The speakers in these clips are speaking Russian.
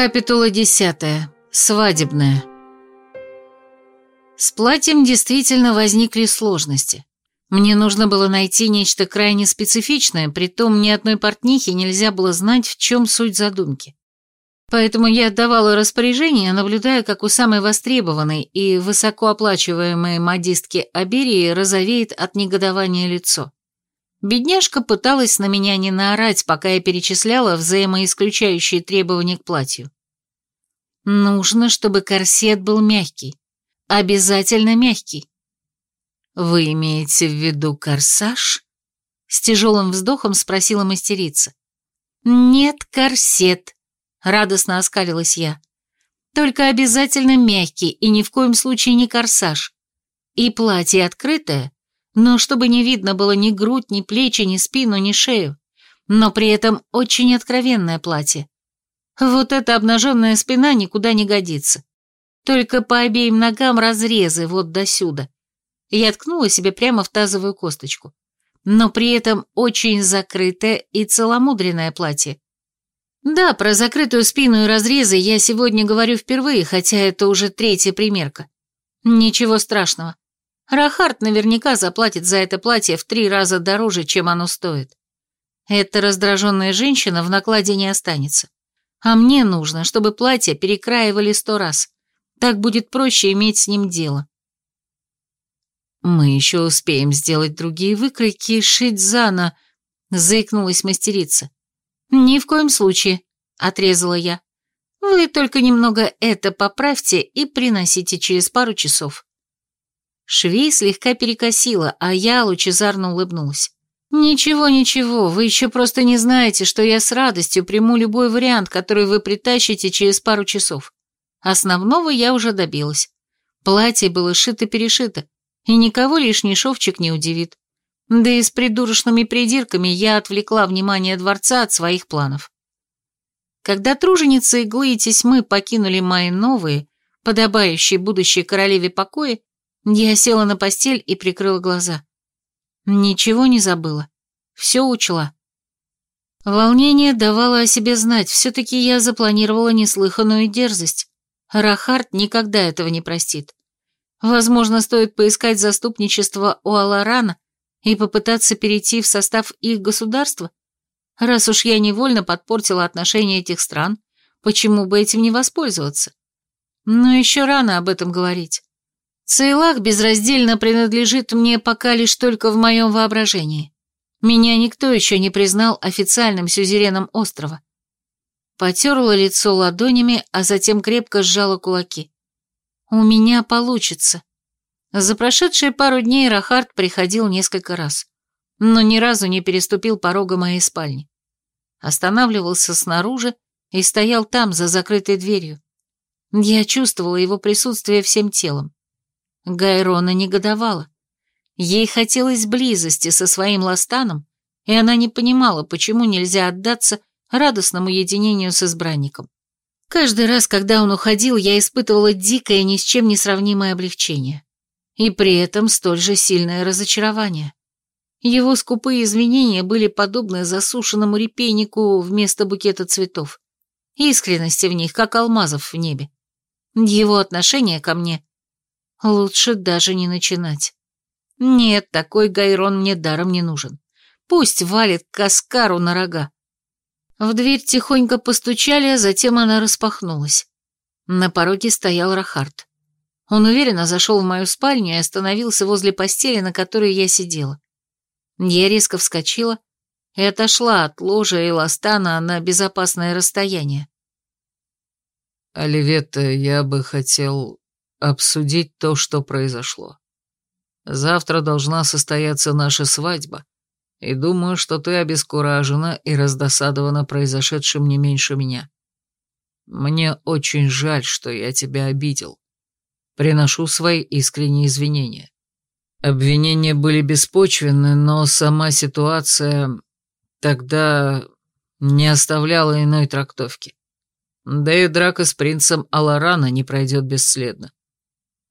Капитула десятая. Свадебная. С платьем действительно возникли сложности. Мне нужно было найти нечто крайне специфичное, притом ни одной портнихи нельзя было знать, в чем суть задумки. Поэтому я отдавала распоряжение, наблюдая, как у самой востребованной и высокооплачиваемой модистки Аберии розовеет от негодования лицо. Бедняжка пыталась на меня не наорать, пока я перечисляла взаимоисключающие требования к платью. Нужно, чтобы корсет был мягкий. Обязательно мягкий. Вы имеете в виду корсаж? С тяжелым вздохом спросила мастерица. Нет, корсет, радостно оскалилась я. Только обязательно мягкий и ни в коем случае не корсаж. И платье открытое, но чтобы не видно было ни грудь, ни плечи, ни спину, ни шею, но при этом очень откровенное платье. Вот эта обнаженная спина никуда не годится. Только по обеим ногам разрезы вот до сюда. Я ткнула себе прямо в тазовую косточку. Но при этом очень закрытое и целомудренное платье. Да, про закрытую спину и разрезы я сегодня говорю впервые, хотя это уже третья примерка. Ничего страшного. Рахард наверняка заплатит за это платье в три раза дороже, чем оно стоит. Эта раздраженная женщина в накладе не останется. А мне нужно, чтобы платье перекраивали сто раз. Так будет проще иметь с ним дело. Мы еще успеем сделать другие выкройки и шить зано, заикнулась мастерица. Ни в коем случае, отрезала я. Вы только немного это поправьте и приносите через пару часов. Швей слегка перекосила, а я лучезарно улыбнулась. «Ничего, ничего, вы еще просто не знаете, что я с радостью приму любой вариант, который вы притащите через пару часов. Основного я уже добилась. Платье было шито-перешито, и никого лишний шовчик не удивит. Да и с придурочными придирками я отвлекла внимание дворца от своих планов. Когда труженицы иглы и тесьмы покинули мои новые, подобающие будущей королеве покои, я села на постель и прикрыла глаза. Ничего не забыла. Все учла. Волнение давало о себе знать, все-таки я запланировала неслыханную дерзость. Рахард никогда этого не простит. Возможно, стоит поискать заступничество у Аларана и попытаться перейти в состав их государства? Раз уж я невольно подпортила отношения этих стран, почему бы этим не воспользоваться? Но еще рано об этом говорить. Цейлах безраздельно принадлежит мне пока лишь только в моем воображении. Меня никто еще не признал официальным сюзереном острова. Потерла лицо ладонями, а затем крепко сжала кулаки. У меня получится. За прошедшие пару дней Рахард приходил несколько раз, но ни разу не переступил порога моей спальни. Останавливался снаружи и стоял там, за закрытой дверью. Я чувствовала его присутствие всем телом. Гайрона негодовала. Ей хотелось близости со своим Ластаном, и она не понимала, почему нельзя отдаться радостному единению с избранником. Каждый раз, когда он уходил, я испытывала дикое, ни с чем не сравнимое облегчение. И при этом столь же сильное разочарование. Его скупые извинения были подобны засушенному репейнику вместо букета цветов. Искренности в них, как алмазов в небе. Его отношение ко мне Лучше даже не начинать. Нет, такой Гайрон мне даром не нужен. Пусть валит каскару на рога. В дверь тихонько постучали, а затем она распахнулась. На пороге стоял Рахард. Он уверенно зашел в мою спальню и остановился возле постели, на которой я сидела. Я резко вскочила и отошла от ложа и ластана на безопасное расстояние. «Оливетта, я бы хотел обсудить то, что произошло. Завтра должна состояться наша свадьба, и думаю, что ты обескуражена и раздосадована произошедшим не меньше меня. Мне очень жаль, что я тебя обидел. Приношу свои искренние извинения. Обвинения были беспочвенны, но сама ситуация тогда не оставляла иной трактовки. Да и драка с принцем Аларана не пройдет бесследно.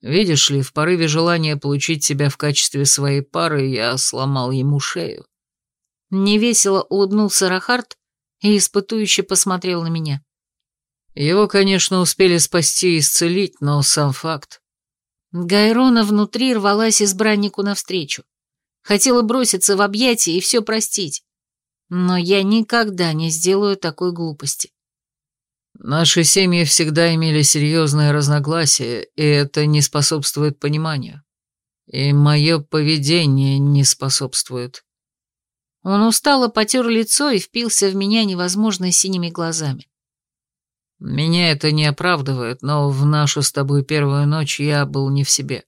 Видишь ли, в порыве желания получить тебя в качестве своей пары я сломал ему шею. Невесело улыбнулся Рахард и испытующе посмотрел на меня. Его, конечно, успели спасти и исцелить, но сам факт. Гайрона внутри рвалась избраннику навстречу. Хотела броситься в объятия и все простить. Но я никогда не сделаю такой глупости. Наши семьи всегда имели серьезные разногласия, и это не способствует пониманию. И мое поведение не способствует. Он устало потер лицо и впился в меня невозможно синими глазами. Меня это не оправдывает, но в нашу с тобой первую ночь я был не в себе.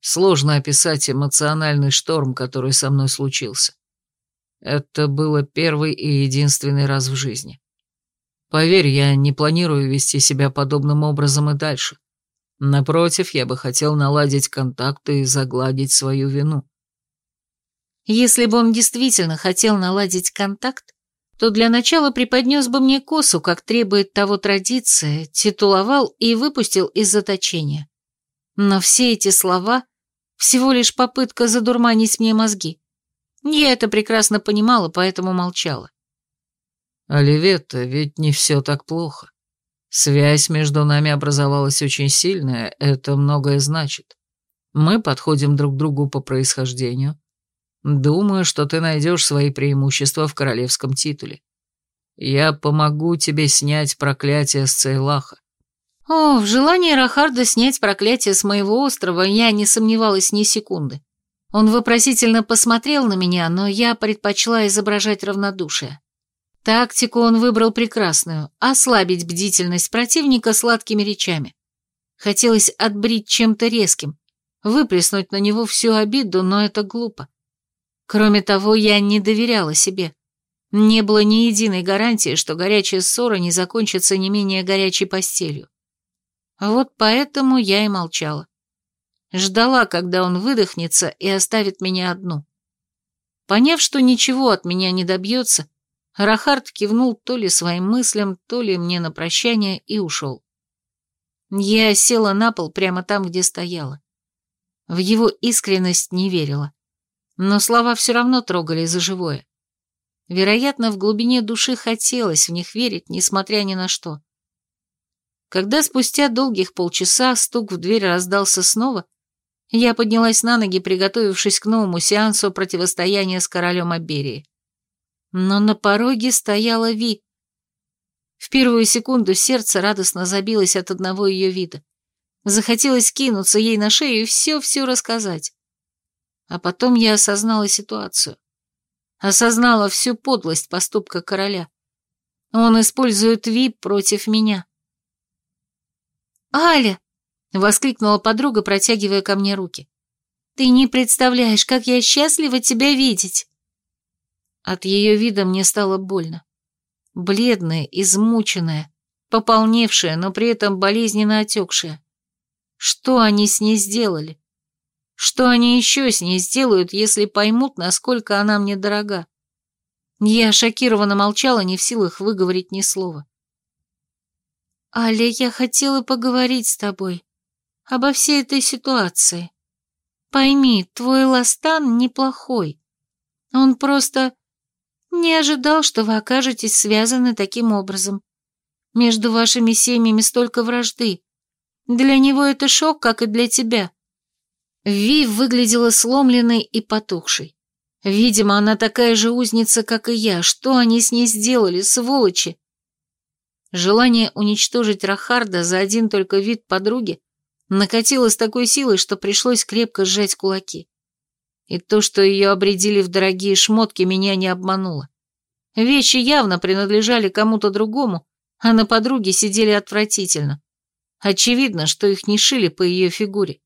Сложно описать эмоциональный шторм, который со мной случился. Это было первый и единственный раз в жизни. Поверь, я не планирую вести себя подобным образом и дальше. Напротив, я бы хотел наладить контакты и загладить свою вину. Если бы он действительно хотел наладить контакт, то для начала преподнес бы мне косу, как требует того традиция, титуловал и выпустил из заточения. Но все эти слова — всего лишь попытка задурманить мне мозги. Я это прекрасно понимала, поэтому молчала. «Оливетта, ведь не все так плохо. Связь между нами образовалась очень сильная, это многое значит. Мы подходим друг другу по происхождению. Думаю, что ты найдешь свои преимущества в королевском титуле. Я помогу тебе снять проклятие с Цейлаха. О, в желании Рахарда снять проклятие с моего острова я не сомневалась ни секунды. Он вопросительно посмотрел на меня, но я предпочла изображать равнодушие. Тактику он выбрал прекрасную – ослабить бдительность противника сладкими речами. Хотелось отбрить чем-то резким, выплеснуть на него всю обиду, но это глупо. Кроме того, я не доверяла себе. Не было ни единой гарантии, что горячая ссора не закончится не менее горячей постелью. Вот поэтому я и молчала. Ждала, когда он выдохнется и оставит меня одну. Поняв, что ничего от меня не добьется, Рахард кивнул то ли своим мыслям, то ли мне на прощание и ушел. Я села на пол прямо там, где стояла. В его искренность не верила. Но слова все равно трогали за живое. Вероятно, в глубине души хотелось в них верить, несмотря ни на что. Когда спустя долгих полчаса стук в дверь раздался снова, я поднялась на ноги, приготовившись к новому сеансу противостояния с королем Аберии но на пороге стояла Ви. В первую секунду сердце радостно забилось от одного ее вида. Захотелось кинуться ей на шею и все-все рассказать. А потом я осознала ситуацию. Осознала всю подлость поступка короля. Он использует Ви против меня. «Аля!» — воскликнула подруга, протягивая ко мне руки. «Ты не представляешь, как я счастлива тебя видеть!» От ее вида мне стало больно. Бледная, измученная, пополневшая, но при этом болезненно отекшая. Что они с ней сделали? Что они еще с ней сделают, если поймут, насколько она мне дорога? Я шокированно молчала, не в силах выговорить ни слова. «Аля, я хотела поговорить с тобой обо всей этой ситуации. Пойми, твой Ластан неплохой. Он просто не ожидал, что вы окажетесь связаны таким образом. Между вашими семьями столько вражды. Для него это шок, как и для тебя. Ви выглядела сломленной и потухшей. Видимо, она такая же узница, как и я. Что они с ней сделали, сволочи? Желание уничтожить Рахарда за один только вид подруги накатило с такой силой, что пришлось крепко сжать кулаки. И то, что ее обредили в дорогие шмотки, меня не обмануло. Вещи явно принадлежали кому-то другому, а на подруге сидели отвратительно. Очевидно, что их не шили по ее фигуре.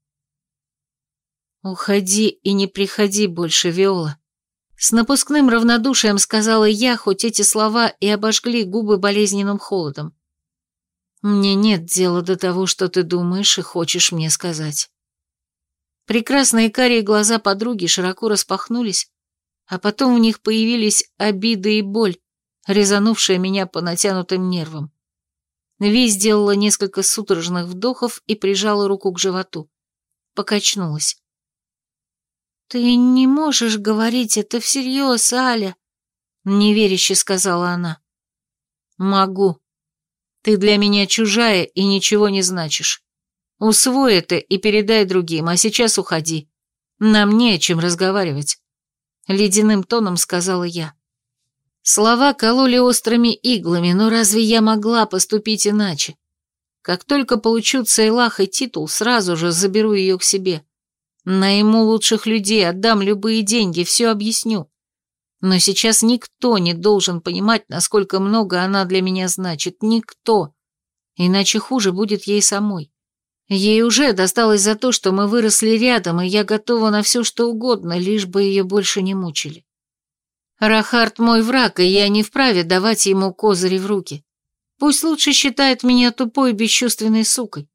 «Уходи и не приходи больше, Виола», — с напускным равнодушием сказала я, хоть эти слова и обожгли губы болезненным холодом. «Мне нет дела до того, что ты думаешь и хочешь мне сказать». Прекрасные карие глаза подруги широко распахнулись, а потом в них появились обида и боль, резанувшая меня по натянутым нервам. Ви сделала несколько судорожных вдохов и прижала руку к животу. Покачнулась. «Ты не можешь говорить это всерьез, Аля», — неверяще сказала она. «Могу. Ты для меня чужая и ничего не значишь. Усвой это и передай другим, а сейчас уходи. Нам не о чем разговаривать. Ледяным тоном сказала я. Слова кололи острыми иглами, но разве я могла поступить иначе? Как только получу Цейлах и титул, сразу же заберу ее к себе. Найму лучших людей, отдам любые деньги, все объясню. Но сейчас никто не должен понимать, насколько много она для меня значит. Никто. Иначе хуже будет ей самой. Ей уже досталось за то, что мы выросли рядом, и я готова на все, что угодно, лишь бы ее больше не мучили. Рахард мой враг, и я не вправе давать ему козыри в руки. Пусть лучше считает меня тупой бесчувственной сукой.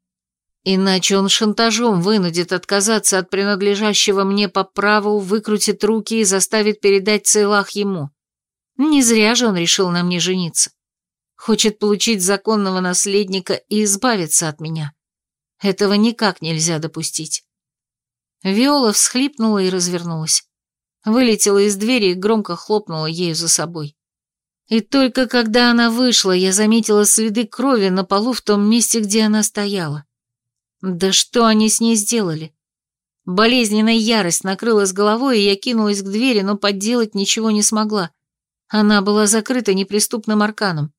Иначе он шантажом вынудит отказаться от принадлежащего мне по праву, выкрутит руки и заставит передать Цейлах ему. Не зря же он решил на мне жениться. Хочет получить законного наследника и избавиться от меня. Этого никак нельзя допустить. Виола всхлипнула и развернулась. Вылетела из двери и громко хлопнула ею за собой. И только когда она вышла, я заметила следы крови на полу в том месте, где она стояла. Да что они с ней сделали? Болезненная ярость накрыла с головой, и я кинулась к двери, но подделать ничего не смогла. Она была закрыта неприступным арканом.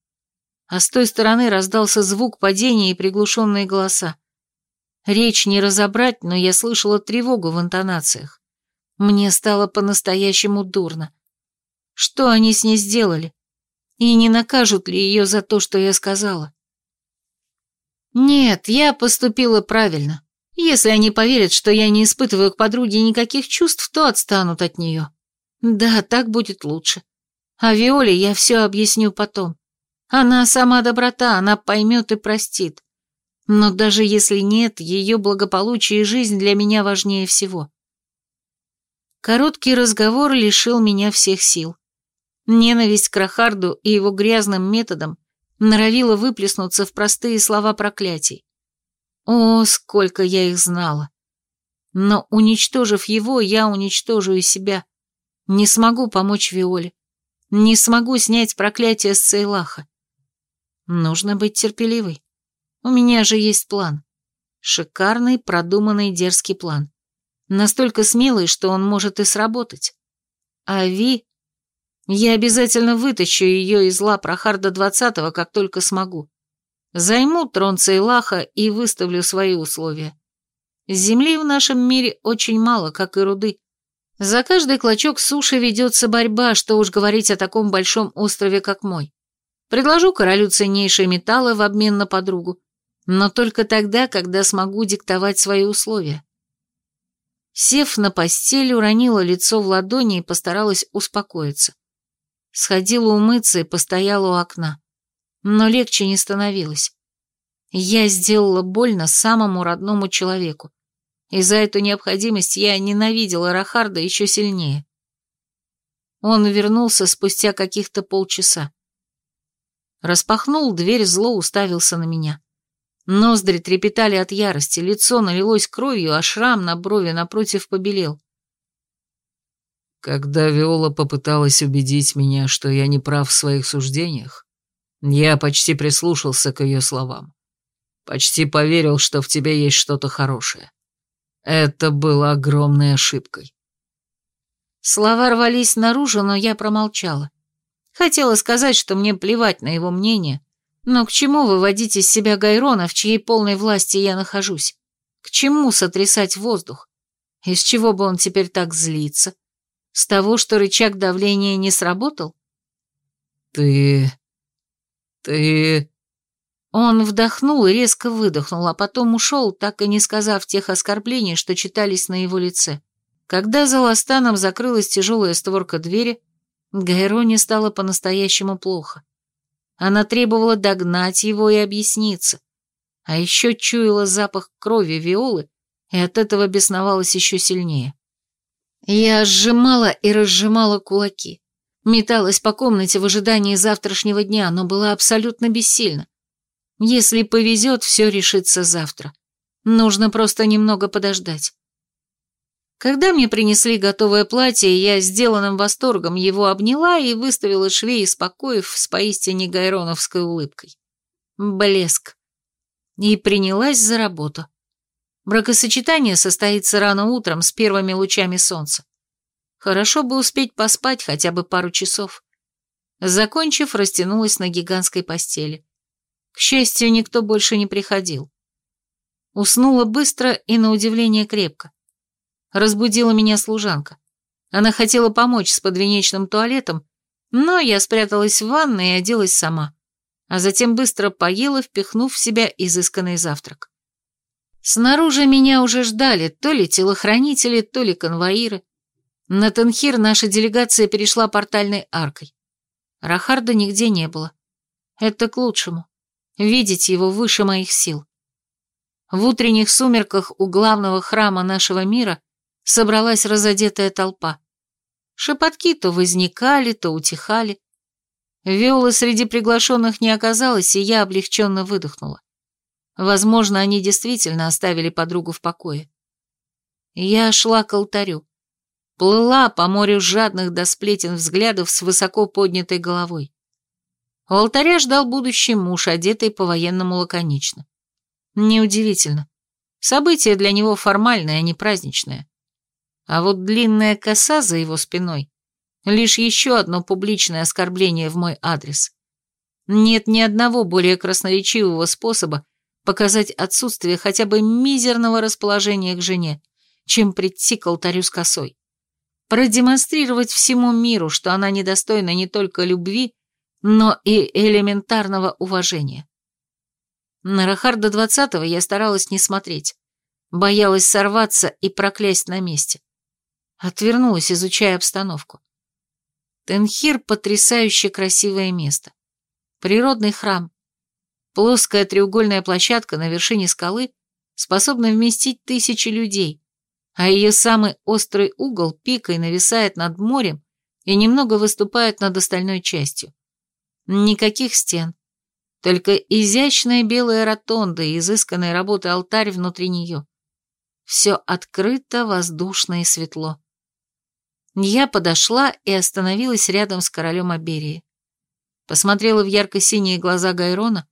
А с той стороны раздался звук падения и приглушенные голоса. Речь не разобрать, но я слышала тревогу в интонациях. Мне стало по-настоящему дурно. Что они с ней сделали? И не накажут ли ее за то, что я сказала? Нет, я поступила правильно. Если они поверят, что я не испытываю к подруге никаких чувств, то отстанут от нее. Да, так будет лучше. А Виоле я все объясню потом. Она сама доброта, она поймет и простит. Но даже если нет, ее благополучие и жизнь для меня важнее всего. Короткий разговор лишил меня всех сил. Ненависть к Рахарду и его грязным методам норовила выплеснуться в простые слова проклятий. О, сколько я их знала! Но, уничтожив его, я уничтожу и себя. Не смогу помочь Виоле. Не смогу снять проклятие с Цейлаха. Нужно быть терпеливой. У меня же есть план. Шикарный, продуманный, дерзкий план. Настолько смелый, что он может и сработать. А Ви я обязательно вытащу ее из лап Рахарда двадцатого, как только смогу. Займу трон Цейлаха и выставлю свои условия. Земли в нашем мире очень мало, как и руды. За каждый клочок суши ведется борьба, что уж говорить о таком большом острове, как мой. Предложу королю ценнейшие металлы в обмен на подругу, но только тогда, когда смогу диктовать свои условия. Сев на постель, уронила лицо в ладони и постаралась успокоиться. Сходила умыться и постояла у окна. Но легче не становилось. Я сделала больно самому родному человеку. И за эту необходимость я ненавидела Рахарда еще сильнее. Он вернулся спустя каких-то полчаса. Распахнул дверь, зло уставился на меня. Ноздри трепетали от ярости, лицо налилось кровью, а шрам на брови напротив побелел. Когда Виола попыталась убедить меня, что я не прав в своих суждениях, я почти прислушался к ее словам. Почти поверил, что в тебе есть что-то хорошее. Это было огромной ошибкой. Слова рвались наружу, но я промолчала. Хотела сказать, что мне плевать на его мнение, но к чему выводить из себя Гайрона, в чьей полной власти я нахожусь? К чему сотрясать воздух? Из чего бы он теперь так злится? С того, что рычаг давления не сработал? Ты... ты... Он вдохнул и резко выдохнул, а потом ушел, так и не сказав тех оскорблений, что читались на его лице. Когда за Ластаном закрылась тяжелая створка двери, Гайроне стало по-настоящему плохо. Она требовала догнать его и объясниться. А еще чуяла запах крови Виолы и от этого бесновалась еще сильнее. Я сжимала и разжимала кулаки. Металась по комнате в ожидании завтрашнего дня, но была абсолютно бессильна. Если повезет, все решится завтра. Нужно просто немного подождать. Когда мне принесли готовое платье, я сделанным восторгом его обняла и выставила швей, спокоив с поистине гайроновской улыбкой. Блеск. И принялась за работу. Бракосочетание состоится рано утром с первыми лучами солнца. Хорошо бы успеть поспать хотя бы пару часов. Закончив, растянулась на гигантской постели. К счастью, никто больше не приходил. Уснула быстро и, на удивление, крепко. Разбудила меня служанка. Она хотела помочь с подвенечным туалетом, но я спряталась в ванной и оделась сама, а затем быстро поела, впихнув в себя изысканный завтрак. Снаружи меня уже ждали то ли телохранители, то ли конвоиры. На Тенхир наша делегация перешла портальной аркой. Рахарда нигде не было. Это к лучшему. Видеть его выше моих сил. В утренних сумерках у главного храма нашего мира собралась разодетая толпа. Шепотки то возникали, то утихали. Виолы среди приглашенных не оказалось, и я облегченно выдохнула. Возможно, они действительно оставили подругу в покое. Я шла к алтарю. Плыла по морю жадных до сплетен взглядов с высоко поднятой головой. У алтаря ждал будущий муж, одетый по-военному лаконично. Неудивительно. Событие для него формальное, а не праздничное. А вот длинная коса за его спиной — лишь еще одно публичное оскорбление в мой адрес. Нет ни одного более красноречивого способа показать отсутствие хотя бы мизерного расположения к жене, чем прийти к алтарю с косой. Продемонстрировать всему миру, что она недостойна не только любви, но и элементарного уважения. На Рахарда двадцатого я старалась не смотреть. Боялась сорваться и проклясть на месте. Отвернулась, изучая обстановку. Тенхир — потрясающе красивое место. Природный храм. Плоская треугольная площадка на вершине скалы способна вместить тысячи людей, а ее самый острый угол пикой нависает над морем и немного выступает над остальной частью. Никаких стен, только изящная белая ротонда и изысканной работы алтарь внутри нее. Все открыто, воздушно и светло. Я подошла и остановилась рядом с королем Аберии. Посмотрела в ярко-синие глаза Гайрона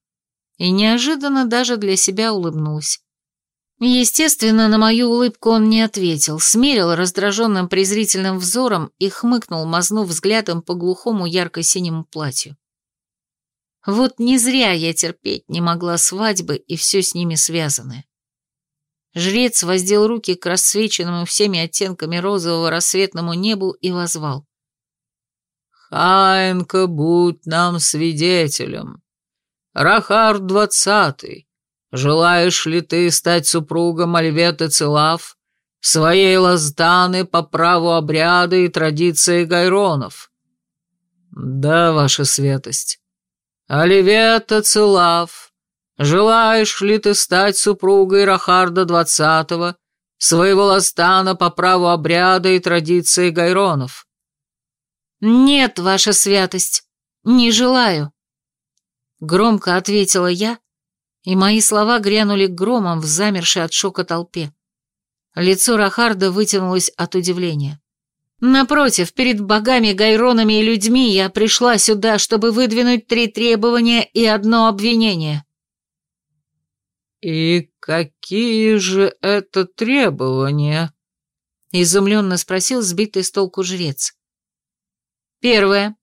и неожиданно даже для себя улыбнулась. Естественно, на мою улыбку он не ответил, смерил раздраженным презрительным взором и хмыкнул, мазнув взглядом по глухому ярко-синему платью. Вот не зря я терпеть не могла свадьбы и все с ними связанное. Жрец воздел руки к рассвеченному всеми оттенками розового рассветному небу и возвал. «Хаинка, будь нам свидетелем. Рахар двадцатый, желаешь ли ты стать супругом Альветы Целав, своей Лазданы по праву обряда и традиции Гайронов?» «Да, ваша святость». «Оливета Целав, желаешь ли ты стать супругой Рахарда двадцатого, своего ластана по праву обряда и традиции Гайронов?» «Нет, ваша святость, не желаю», — громко ответила я, и мои слова грянули громом в замершей от шока толпе. Лицо Рахарда вытянулось от удивления. Напротив, перед богами, гайронами и людьми я пришла сюда, чтобы выдвинуть три требования и одно обвинение. «И какие же это требования?» — изумленно спросил сбитый с толку жрец. «Первое.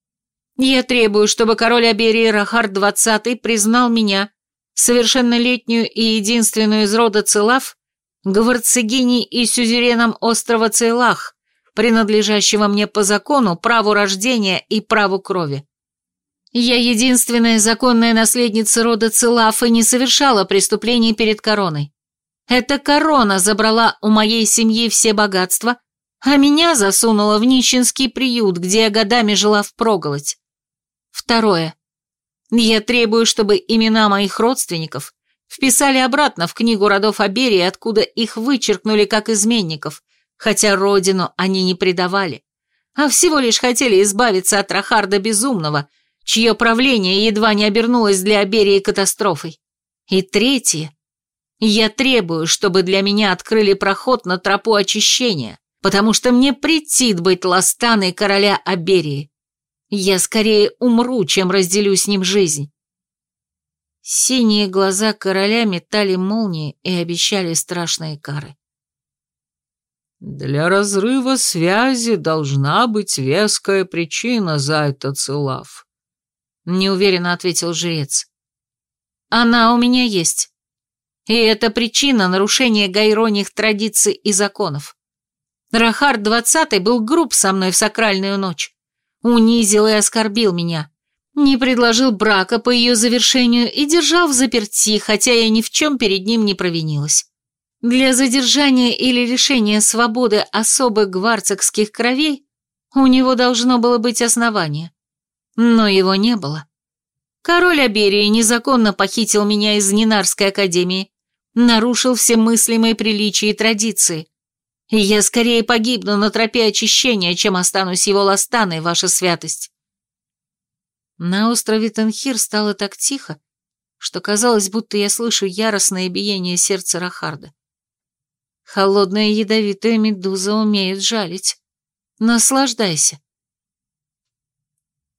Я требую, чтобы король Аберии Рахар двадцатый признал меня, совершеннолетнюю и единственную из рода Целав, гварцегиней и сюзереном острова Цейлах, принадлежащего мне по закону, праву рождения и праву крови. Я единственная законная наследница рода Целаф и не совершала преступлений перед короной. Эта корона забрала у моей семьи все богатства, а меня засунула в нищенский приют, где я годами жила впроголодь. Второе. Я требую, чтобы имена моих родственников вписали обратно в книгу родов Аберии, откуда их вычеркнули как изменников, хотя родину они не предавали, а всего лишь хотели избавиться от Рахарда Безумного, чье правление едва не обернулось для Аберии катастрофой. И третье. Я требую, чтобы для меня открыли проход на тропу очищения, потому что мне претит быть ластаной короля Аберии. Я скорее умру, чем разделю с ним жизнь. Синие глаза короля метали молнии и обещали страшные кары. «Для разрыва связи должна быть веская причина за это целав», — неуверенно ответил жрец. «Она у меня есть. И это причина нарушения гайроних традиций и законов. Рахард двадцатый был груб со мной в сакральную ночь. Унизил и оскорбил меня. Не предложил брака по ее завершению и держал в заперти, хотя я ни в чем перед ним не провинилась. Для задержания или лишения свободы особых гварцекских кровей у него должно было быть основание. Но его не было. Король Аберии незаконно похитил меня из Нинарской академии, нарушил все мыслимые приличия и традиции. И я скорее погибну на тропе очищения, чем останусь его ластаной, ваша святость. На острове Тенхир стало так тихо, что казалось, будто я слышу яростное биение сердца Рахарда. Холодная ядовитая медуза умеет жалить. Наслаждайся.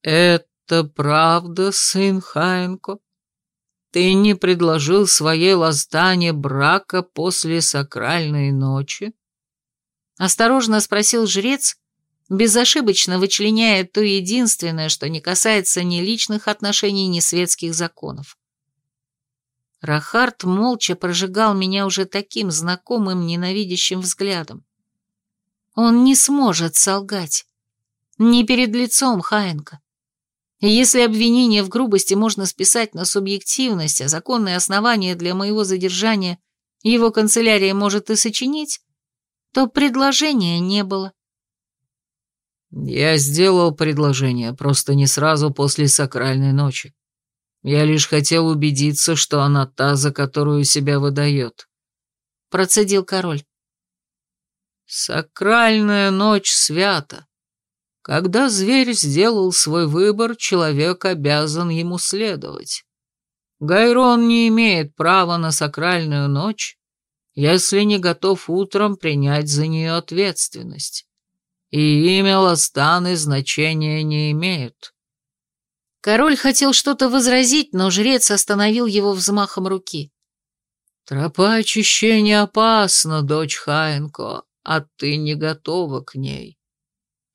«Это правда, сын Хаенко? Ты не предложил своей ластане брака после сакральной ночи?» Осторожно спросил жрец, безошибочно вычленяя то единственное, что не касается ни личных отношений, ни светских законов. Рахард молча прожигал меня уже таким знакомым ненавидящим взглядом. Он не сможет солгать. Не перед лицом Хаенко. Если обвинение в грубости можно списать на субъективность, а законные основания для моего задержания его канцелярия может и сочинить, то предложения не было. Я сделал предложение, просто не сразу после сакральной ночи. Я лишь хотел убедиться, что она та, за которую себя выдает. Процедил король. Сакральная ночь свята. Когда зверь сделал свой выбор, человек обязан ему следовать. Гайрон не имеет права на сакральную ночь, если не готов утром принять за нее ответственность. И имя Ластаны значения не имеет. Король хотел что-то возразить, но жрец остановил его взмахом руки. «Тропа очищения опасна, дочь Хаенко, а ты не готова к ней.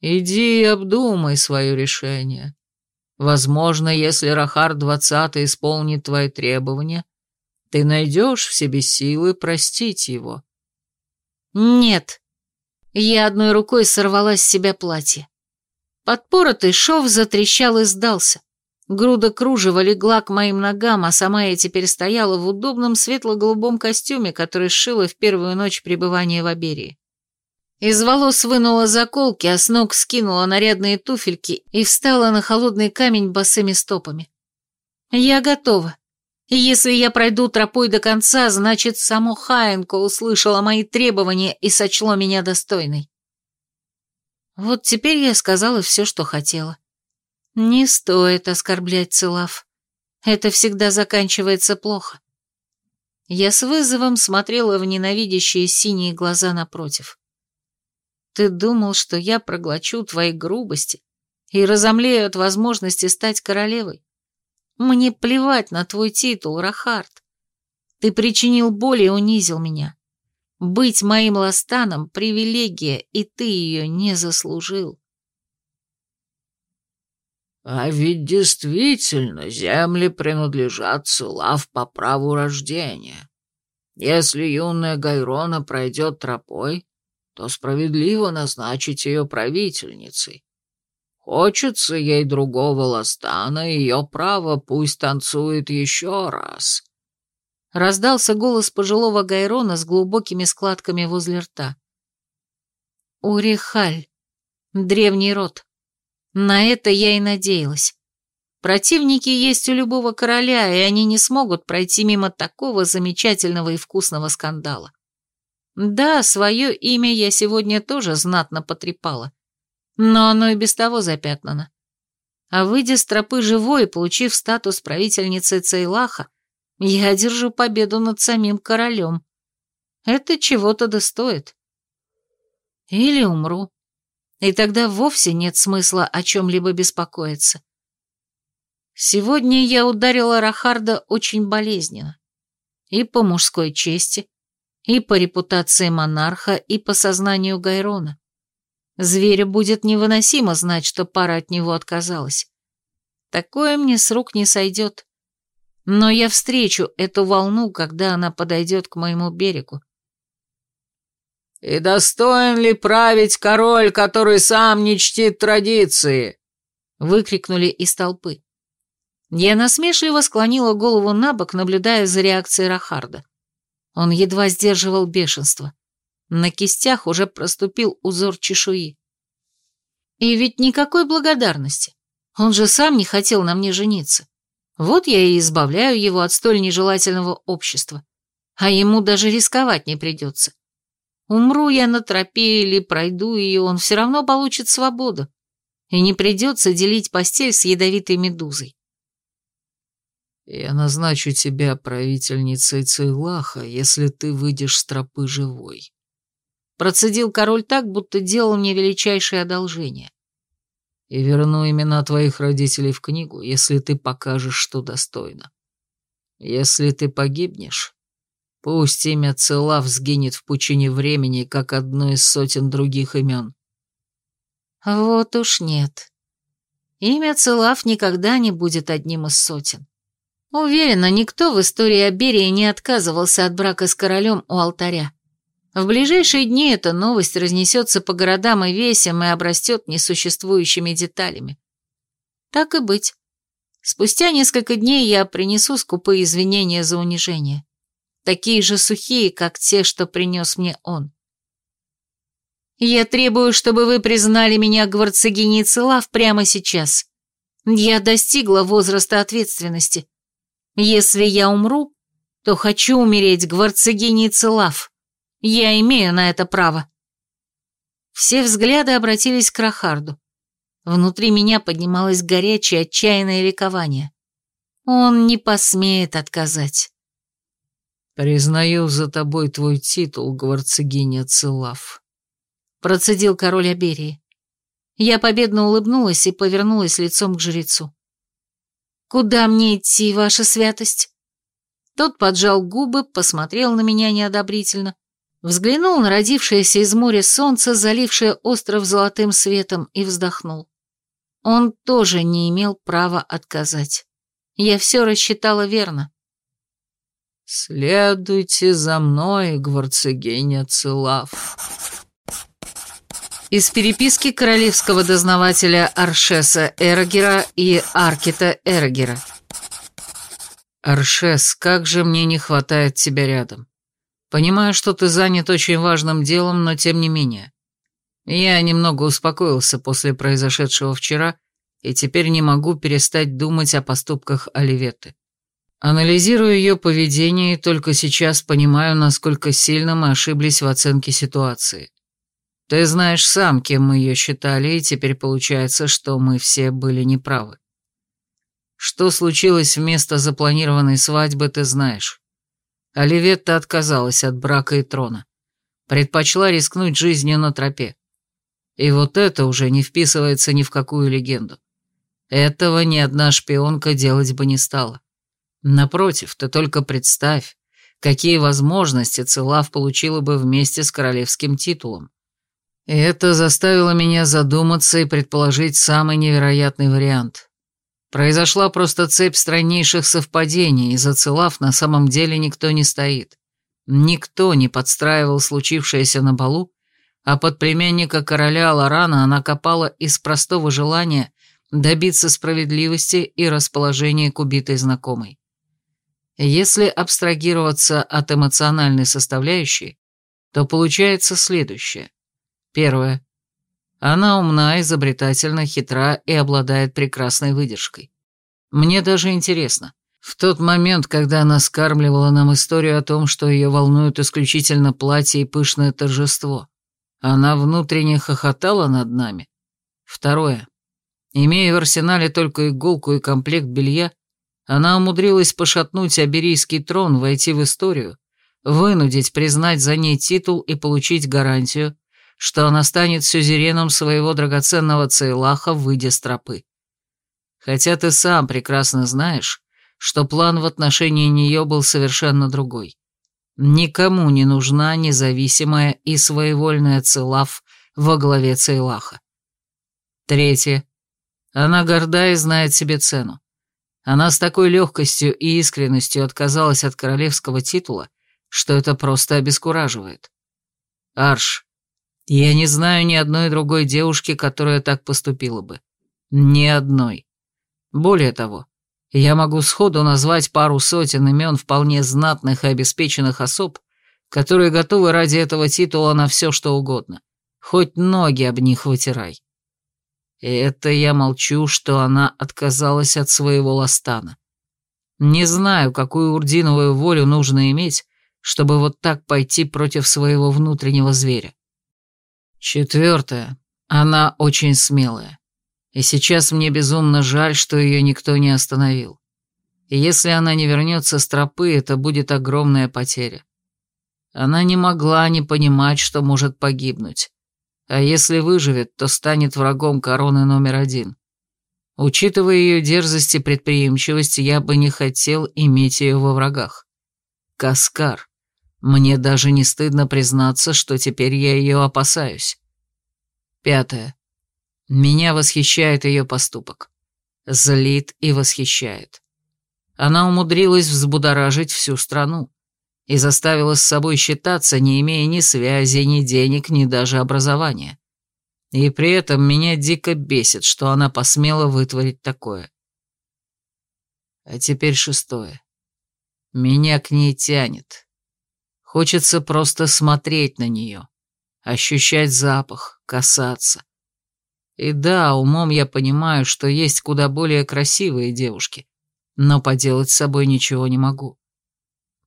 Иди и обдумай свое решение. Возможно, если Рахар двадцатый исполнит твои требования, ты найдешь в себе силы простить его. Нет. Я одной рукой сорвала с себя платье. Подпоротый шов затрещал и сдался. Груда кружева легла к моим ногам, а сама я теперь стояла в удобном светло-голубом костюме, который сшила в первую ночь пребывания в Аберии. Из волос вынула заколки, а с ног скинула нарядные туфельки и встала на холодный камень босыми стопами. Я готова. И если я пройду тропой до конца, значит, само Хаенко услышало мои требования и сочло меня достойной. Вот теперь я сказала все, что хотела. Не стоит оскорблять Целав. Это всегда заканчивается плохо. Я с вызовом смотрела в ненавидящие синие глаза напротив. Ты думал, что я проглочу твои грубости и разомлею от возможности стать королевой? Мне плевать на твой титул, Рахард. Ты причинил боль и унизил меня. Быть моим ластаном — привилегия, и ты ее не заслужил. А ведь действительно земли принадлежат Сулав по праву рождения. Если юная Гайрона пройдет тропой, то справедливо назначить ее правительницей. Хочется ей другого ластана, ее право пусть танцует еще раз. Раздался голос пожилого Гайрона с глубокими складками возле рта. Урихаль. Древний род. На это я и надеялась. Противники есть у любого короля, и они не смогут пройти мимо такого замечательного и вкусного скандала. Да, свое имя я сегодня тоже знатно потрепала но оно и без того запятнано. А выйдя с тропы живой получив статус правительницы Цейлаха, я одержу победу над самим королем. Это чего-то достоит. Или умру. И тогда вовсе нет смысла о чем-либо беспокоиться. Сегодня я ударила Рахарда очень болезненно. И по мужской чести, и по репутации монарха, и по сознанию Гайрона. Зверю будет невыносимо знать, что пара от него отказалась. Такое мне с рук не сойдет. Но я встречу эту волну, когда она подойдет к моему берегу. «И достоин ли править король, который сам не чтит традиции?» выкрикнули из толпы. Я насмешливо склонила голову на бок, наблюдая за реакцией Рахарда. Он едва сдерживал бешенство. На кистях уже проступил узор чешуи. И ведь никакой благодарности. Он же сам не хотел на мне жениться. Вот я и избавляю его от столь нежелательного общества. А ему даже рисковать не придется. Умру я на тропе или пройду ее, он все равно получит свободу. И не придется делить постель с ядовитой медузой. Я назначу тебя правительницей Цейлаха, если ты выйдешь с тропы живой. Процедил король так, будто делал мне величайшее одолжение. И верну имена твоих родителей в книгу, если ты покажешь, что достойно. Если ты погибнешь, пусть имя Целав сгинет в пучине времени, как одно из сотен других имен. Вот уж нет. Имя Целав никогда не будет одним из сотен. Уверена, никто в истории Аберии не отказывался от брака с королем у алтаря. В ближайшие дни эта новость разнесется по городам и весям и обрастет несуществующими деталями. Так и быть. Спустя несколько дней я принесу скупые извинения за унижение. Такие же сухие, как те, что принес мне он. Я требую, чтобы вы признали меня гвардцегиней Целав прямо сейчас. Я достигла возраста ответственности. Если я умру, то хочу умереть гвардцегиней Целав. Я имею на это право. Все взгляды обратились к Рахарду. Внутри меня поднималось горячее, отчаянное ликование. Он не посмеет отказать. «Признаю за тобой твой титул, гвардцегиня Целав», — процедил король Аберии. Я победно улыбнулась и повернулась лицом к жрецу. «Куда мне идти, ваша святость?» Тот поджал губы, посмотрел на меня неодобрительно, взглянул на родившееся из моря солнце, залившее остров золотым светом, и вздохнул. Он тоже не имел права отказать. Я все рассчитала верно. «Следуйте за мной, гварцегеня Целав», из переписки королевского дознавателя Аршеса Эргера и Аркита Эргера. «Аршес, как же мне не хватает тебя рядом. Понимаю, что ты занят очень важным делом, но тем не менее. Я немного успокоился после произошедшего вчера и теперь не могу перестать думать о поступках Оливеты. Анализирую ее поведение и только сейчас понимаю, насколько сильно мы ошиблись в оценке ситуации. Ты знаешь сам, кем мы ее считали, и теперь получается, что мы все были неправы. Что случилось вместо запланированной свадьбы, ты знаешь. Оливетта отказалась от брака и трона. Предпочла рискнуть жизнью на тропе. И вот это уже не вписывается ни в какую легенду. Этого ни одна шпионка делать бы не стала. Напротив, ты только представь, какие возможности Целав получила бы вместе с королевским титулом. Это заставило меня задуматься и предположить самый невероятный вариант. Произошла просто цепь страннейших совпадений, и за Целав на самом деле никто не стоит. Никто не подстраивал случившееся на балу, а под племянника короля Лорана она копала из простого желания добиться справедливости и расположения к убитой знакомой. Если абстрагироваться от эмоциональной составляющей, то получается следующее. Первое. Она умна, изобретательна, хитра и обладает прекрасной выдержкой. Мне даже интересно, в тот момент, когда она скармливала нам историю о том, что ее волнует исключительно платье и пышное торжество, она внутренне хохотала над нами. Второе. Имея в арсенале только иголку и комплект белья, она умудрилась пошатнуть Аберийский трон, войти в историю, вынудить признать за ней титул и получить гарантию, что она станет сюзереном своего драгоценного Цейлаха, выйдя с тропы. Хотя ты сам прекрасно знаешь, что план в отношении нее был совершенно другой. Никому не нужна независимая и своевольная Целав во главе Цейлаха. Третье. Она горда и знает себе цену. Она с такой легкостью и искренностью отказалась от королевского титула, что это просто обескураживает. Арш, я не знаю ни одной другой девушки, которая так поступила бы. Ни одной. Более того, я могу сходу назвать пару сотен имен вполне знатных и обеспеченных особ, которые готовы ради этого титула на все, что угодно. Хоть ноги об них вытирай. Это я молчу, что она отказалась от своего ластана. Не знаю, какую урдиновую волю нужно иметь, чтобы вот так пойти против своего внутреннего зверя. Четвертое. Она очень смелая. И сейчас мне безумно жаль, что ее никто не остановил. И если она не вернется с тропы, это будет огромная потеря. Она не могла не понимать, что может погибнуть. А если выживет, то станет врагом короны номер один. Учитывая ее дерзость и предприимчивость, я бы не хотел иметь ее во врагах. Каскар. Мне даже не стыдно признаться, что теперь я ее опасаюсь. Пятое. Меня восхищает ее поступок. Злит и восхищает. Она умудрилась взбудоражить всю страну и заставила с собой считаться, не имея ни связи, ни денег, ни даже образования. И при этом меня дико бесит, что она посмела вытворить такое. А теперь шестое. Меня к ней тянет. Хочется просто смотреть на нее, ощущать запах, касаться. И да, умом я понимаю, что есть куда более красивые девушки, но поделать с собой ничего не могу.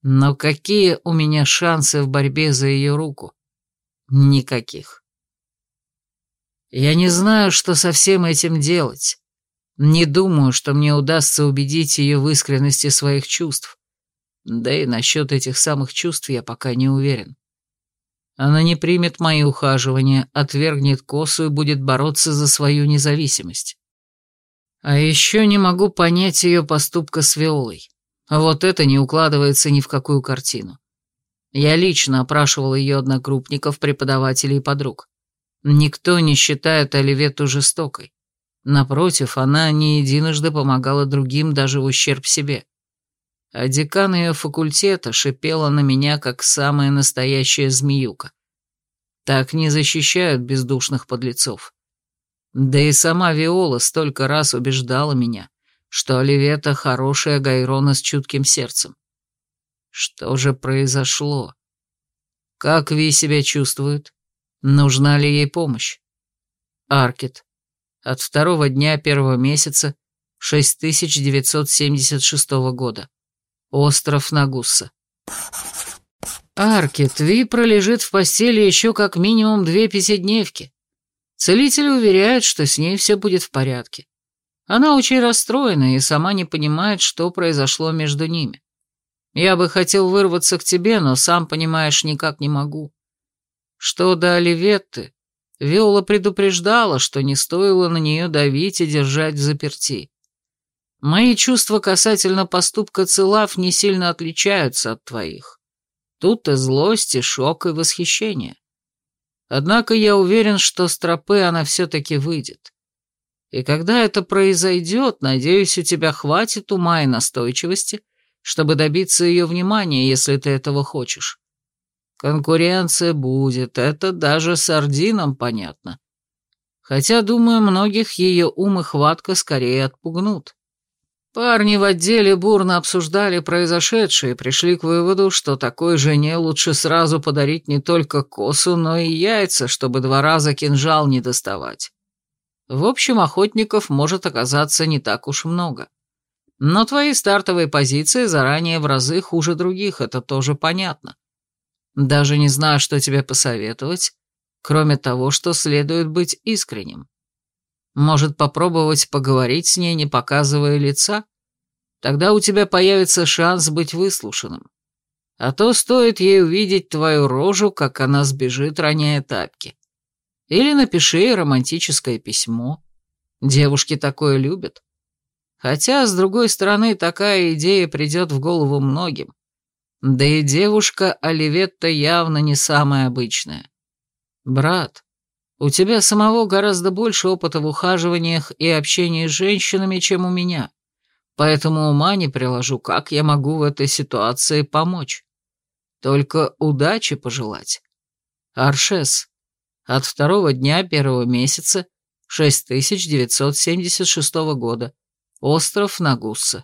Но какие у меня шансы в борьбе за ее руку? Никаких. Я не знаю, что со всем этим делать. Не думаю, что мне удастся убедить ее в искренности своих чувств. Да и насчет этих самых чувств я пока не уверен. Она не примет мои ухаживания, отвергнет косу и будет бороться за свою независимость. А еще не могу понять ее поступка с Виолой. Вот это не укладывается ни в какую картину. Я лично опрашивал ее одногруппников, преподавателей и подруг. Никто не считает Оливетту жестокой. Напротив, она не единожды помогала другим даже в ущерб себе а декан ее факультета шипела на меня, как самая настоящая змеюка. Так не защищают бездушных подлецов. Да и сама Виола столько раз убеждала меня, что Оливета хорошая Гайрона с чутким сердцем. Что же произошло? Как Ви себя чувствует? Нужна ли ей помощь? Аркет. От второго дня первого месяца 6976 года. Остров Нагуса. Аркет, Ви пролежит в постели еще как минимум две пятидневки. Целители уверяют, что с ней все будет в порядке. Она очень расстроена и сама не понимает, что произошло между ними. Я бы хотел вырваться к тебе, но, сам понимаешь, никак не могу. Что до Оливетты, Виола предупреждала, что не стоило на нее давить и держать в заперти. Мои чувства касательно поступка Целав не сильно отличаются от твоих. Тут и злость, и шок, и восхищение. Однако я уверен, что с тропы она все-таки выйдет. И когда это произойдет, надеюсь, у тебя хватит ума и настойчивости, чтобы добиться ее внимания, если ты этого хочешь. Конкуренция будет, это даже сардинам понятно. Хотя, думаю, многих ее ум и хватка скорее отпугнут. Парни в отделе бурно обсуждали произошедшее и пришли к выводу, что такой жене лучше сразу подарить не только косу, но и яйца, чтобы два раза кинжал не доставать. В общем, охотников может оказаться не так уж много. Но твои стартовые позиции заранее в разы хуже других, это тоже понятно. Даже не знаю, что тебе посоветовать, кроме того, что следует быть искренним. Может, попробовать поговорить с ней, не показывая лица? Тогда у тебя появится шанс быть выслушанным. А то стоит ей увидеть твою рожу, как она сбежит, роняя тапки. Или напиши ей романтическое письмо. Девушки такое любят. Хотя, с другой стороны, такая идея придет в голову многим. Да и девушка Оливетта явно не самая обычная. Брат, у тебя самого гораздо больше опыта в ухаживаниях и общении с женщинами, чем у меня, поэтому ума не приложу, как я могу в этой ситуации помочь. Только удачи пожелать. Аршес. От второго дня первого месяца 6976 года. Остров Нагусса.